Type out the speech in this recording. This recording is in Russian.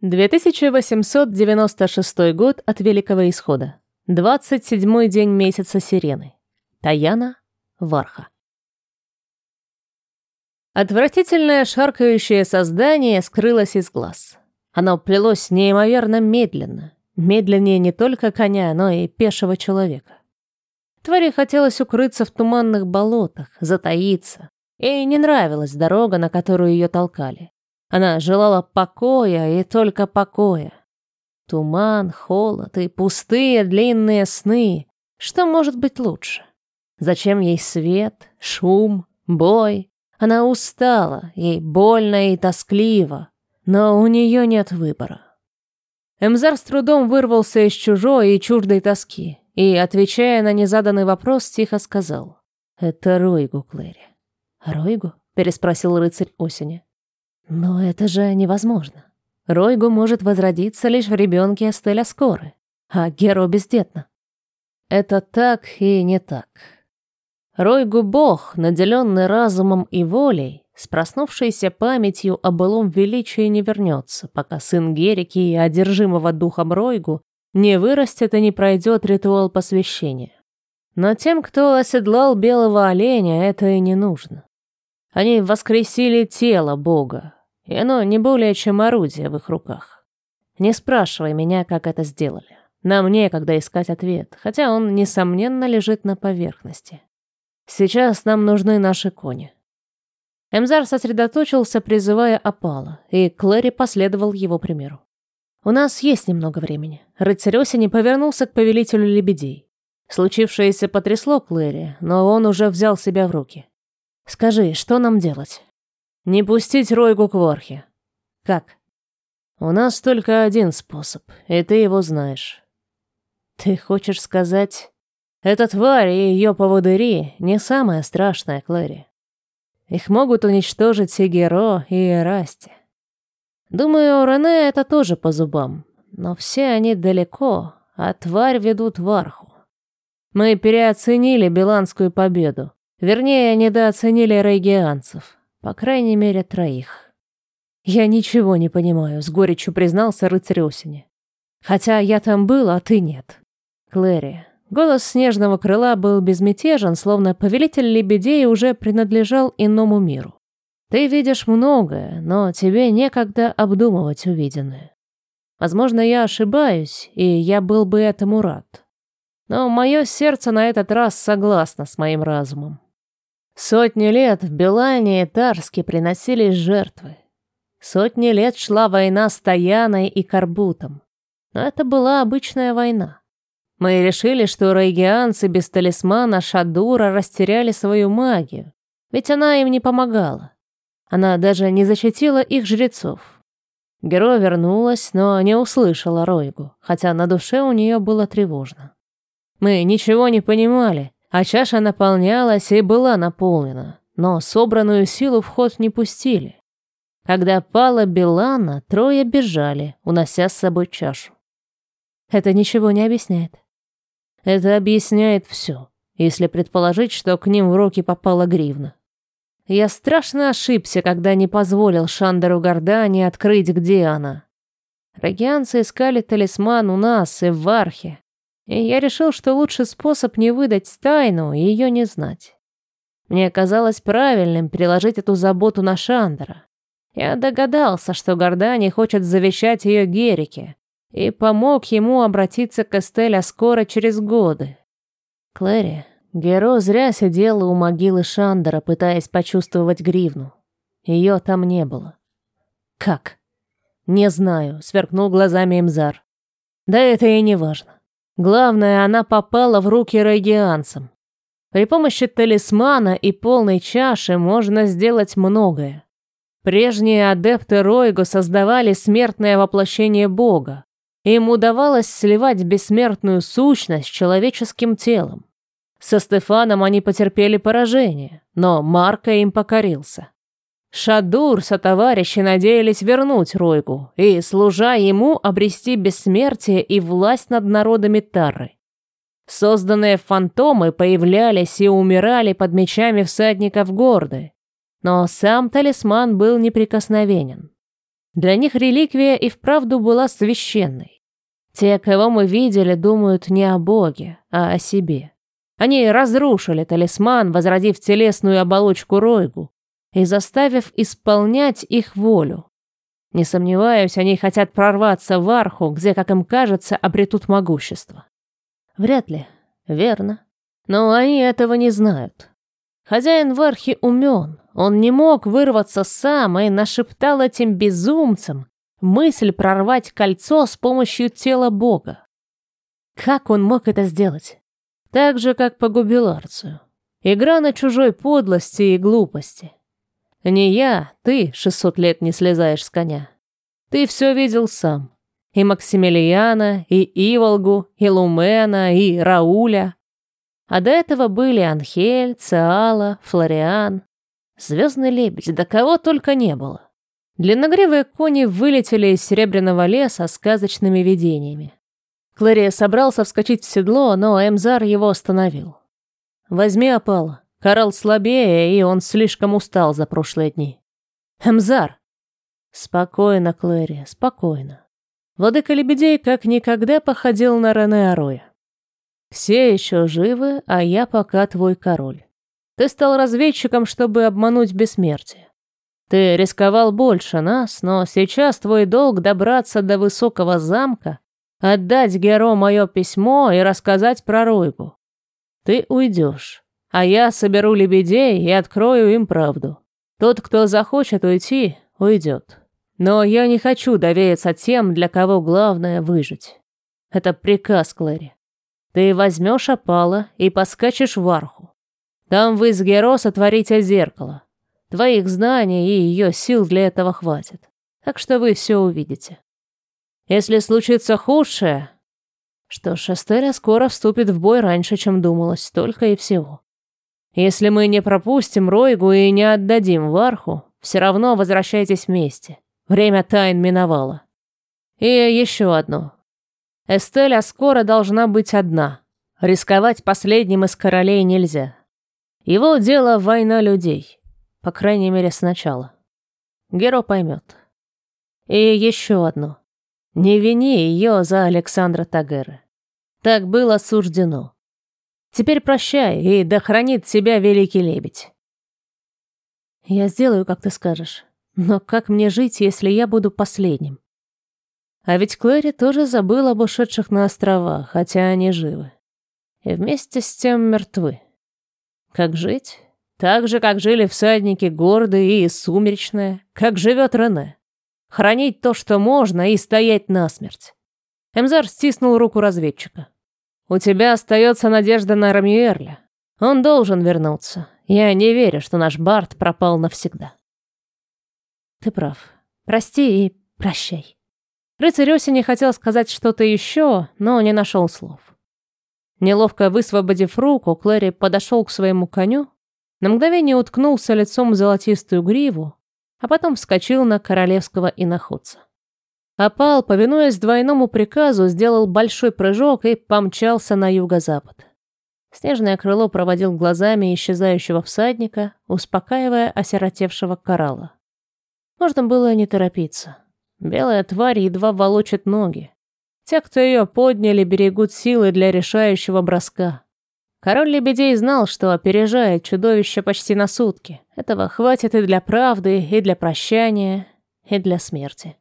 2896 год от Великого Исхода. 27-й день месяца Сирены. Таяна, Варха. Отвратительное шаркающее создание скрылось из глаз. Оно плелось неимоверно медленно. Медленнее не только коня, но и пешего человека. Твари хотелось укрыться в туманных болотах, затаиться. Ей не нравилась дорога, на которую ее толкали. Она желала покоя и только покоя. Туман, холод и пустые длинные сны. Что может быть лучше? Зачем ей свет, шум, бой? Она устала, ей больно и тоскливо, но у нее нет выбора. Эмзар с трудом вырвался из чужой и чуждой тоски и, отвечая на незаданный вопрос, тихо сказал. «Это Ройгу, Клэри». «Ройгу?» — переспросил рыцарь осени. Но это же невозможно. Ройгу может возродиться лишь в ребенке Эстеля Скоры, а Геро бездетна. Это так и не так. Ройгу бог, наделенный разумом и волей, с проснувшейся памятью о былом величии не вернется, пока сын Герики и одержимого духом Ройгу не вырастет и не пройдет ритуал посвящения. Но тем, кто оседлал белого оленя, это и не нужно. Они воскресили тело бога, и оно не более чем орудие в их руках. Не спрашивай меня, как это сделали. Нам некогда искать ответ, хотя он, несомненно, лежит на поверхности. Сейчас нам нужны наши кони. Эмзар сосредоточился, призывая опала, и Клэри последовал его примеру. «У нас есть немного времени». Рыцарь осени повернулся к повелителю лебедей. Случившееся потрясло Клэри, но он уже взял себя в руки. «Скажи, что нам делать?» Не пустить Ройгу к Ворхе. Как? У нас только один способ, и ты его знаешь. Ты хочешь сказать, эта тварь и ее поводыри не самое страшное, Клэри. Их могут уничтожить и Геро, и Эрасти. Думаю, Рене это тоже по зубам, но все они далеко, а тварь ведут в Арху. Мы переоценили Биланскую победу, вернее, недооценили рейгианцев. По крайней мере, троих. Я ничего не понимаю, с горечью признался рыцарь осени. Хотя я там был, а ты нет. Клэри. Голос снежного крыла был безмятежен, словно повелитель лебедей уже принадлежал иному миру. Ты видишь многое, но тебе некогда обдумывать увиденное. Возможно, я ошибаюсь, и я был бы этому рад. Но мое сердце на этот раз согласно с моим разумом. Сотни лет в Белане и Тарске приносились жертвы. Сотни лет шла война с Таяной и Карбутом. Но это была обычная война. Мы решили, что рейгианцы без талисмана Шадура растеряли свою магию, ведь она им не помогала. Она даже не защитила их жрецов. Геро вернулась, но не услышала Ройгу, хотя на душе у нее было тревожно. Мы ничего не понимали, а чаша наполнялась и была наполнена, но собранную силу в ход не пустили. Когда пала Белана, трое бежали, унося с собой чашу. Это ничего не объясняет. Это объясняет все, если предположить, что к ним в руки попала гривна. Я страшно ошибся, когда не позволил Шандеру Гордани открыть, где она. Рогианцы искали талисман у нас и в Архе, и я решил, что лучший способ не выдать тайну и ее не знать. Мне казалось правильным переложить эту заботу на Шандера. Я догадался, что Гордани хочет завещать ее Герике, и помог ему обратиться к Эстеля скоро через годы. Клэри, Геро зря сидела у могилы Шандера, пытаясь почувствовать гривну. Ее там не было. Как? Не знаю, сверкнул глазами Имзар. Да это и не важно. Главное, она попала в руки регианцам. При помощи талисмана и полной чаши можно сделать многое. Прежние адепты Ройго создавали смертное воплощение Бога. Им удавалось сливать бессмертную сущность с человеческим телом. Со Стефаном они потерпели поражение, но Марко им покорился. Шадур со товарищи надеялись вернуть Ройгу и, служа ему, обрести бессмертие и власть над народами Тарры. Созданные фантомы появлялись и умирали под мечами всадников горды, но сам талисман был неприкосновенен. Для них реликвия и вправду была священной. Те, кого мы видели, думают не о Боге, а о себе. Они разрушили талисман, возродив телесную оболочку Ройгу и заставив исполнять их волю. Не сомневаюсь, они хотят прорваться в арху, где, как им кажется, обретут могущество. Вряд ли. Верно. Но они этого не знают. Хозяин в архе умен. Он не мог вырваться сам и нашептал этим безумцам мысль прорвать кольцо с помощью тела бога. Как он мог это сделать? Так же, как погубил Арцию. Игра на чужой подлости и глупости. Не я, ты шестьсот лет не слезаешь с коня. Ты все видел сам. И Максимилиана, и Иволгу, и Лумена, и Рауля. А до этого были Анхель, Циала, Флориан. Звездный лебедь, да кого только не было. Длинногривые кони вылетели из серебряного леса сказочными видениями. Клэрия собрался вскочить в седло, но Эмзар его остановил. «Возьми опала. Карл слабее, и он слишком устал за прошлые дни». «Эмзар!» «Спокойно, Клэри, спокойно». Владыка Лебедей как никогда походил на Рене Ароя. «Все еще живы, а я пока твой король. Ты стал разведчиком, чтобы обмануть бессмертие. Ты рисковал больше нас, но сейчас твой долг добраться до высокого замка Отдать Геро мое письмо и рассказать про Ройгу. Ты уйдешь, а я соберу лебедей и открою им правду. Тот, кто захочет уйти, уйдет. Но я не хочу довериться тем, для кого главное выжить. Это приказ, Клэри. Ты возьмешь опала и поскачешь в арху. Там вы с Геро сотворите зеркало. Твоих знаний и ее сил для этого хватит. Так что вы все увидите. Если случится худшее... Что ж, Эстеля скоро вступит в бой раньше, чем думалось, только и всего. Если мы не пропустим Ройгу и не отдадим Варху, все равно возвращайтесь вместе. Время тайн миновало. И еще одно. Эстеля скоро должна быть одна. Рисковать последним из королей нельзя. Его дело война людей. По крайней мере, сначала. Геро поймет. И еще одно. Не вини ее за Александра Тагера. Так было суждено. Теперь прощай, и да хранит тебя великий лебедь. Я сделаю, как ты скажешь. Но как мне жить, если я буду последним? А ведь Клэри тоже забыл об ушедших на острова, хотя они живы. И вместе с тем мертвы. Как жить? Так же, как жили всадники гордые и сумеречные, как живет Рене. Хранить то, что можно, и стоять насмерть. Эмзар стиснул руку разведчика. «У тебя остается надежда на Рамюэрля. Он должен вернуться. Я не верю, что наш Барт пропал навсегда». «Ты прав. Прости и прощай». Рыцарь осени хотел сказать что-то еще, но не нашел слов. Неловко высвободив руку, Клэри подошел к своему коню, на мгновение уткнулся лицом в золотистую гриву, а потом вскочил на королевского иноходца. Опал, повинуясь двойному приказу, сделал большой прыжок и помчался на юго-запад. Снежное крыло проводил глазами исчезающего всадника, успокаивая осиротевшего коралла. Можно было не торопиться. Белая тварь едва волочит ноги. Те, кто ее подняли, берегут силы для решающего броска. Король лебедей знал, что опережает чудовище почти на сутки. Этого хватит и для правды, и для прощания, и для смерти.